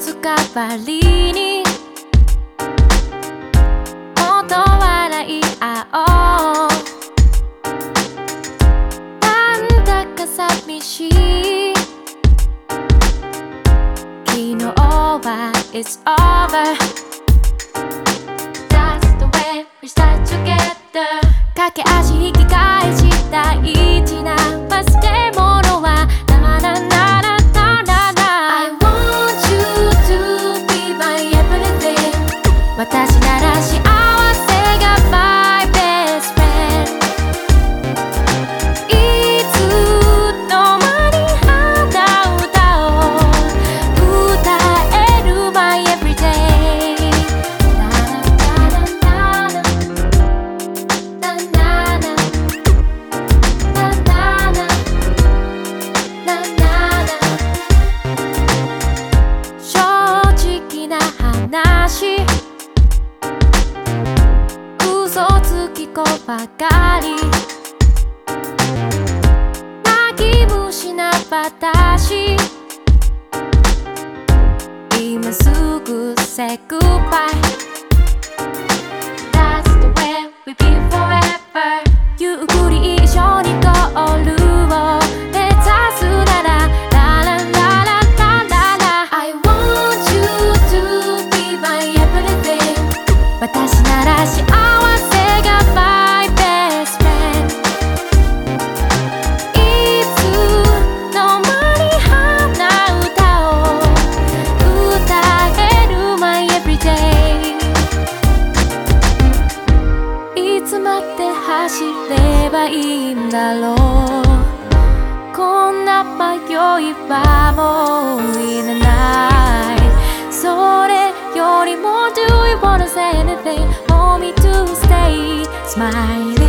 つかばりに。もっと笑い合おう。なんだか寂しい。昨日は It's over That's the way we start together 駆け足引き返し大事な忘れ物きこばかり泣き虫な私今すぐ say goodbye That's the way we be 走ればいいんだろうこんな迷いはもういらないそれよりも Do you wanna say anything for me to stay smiling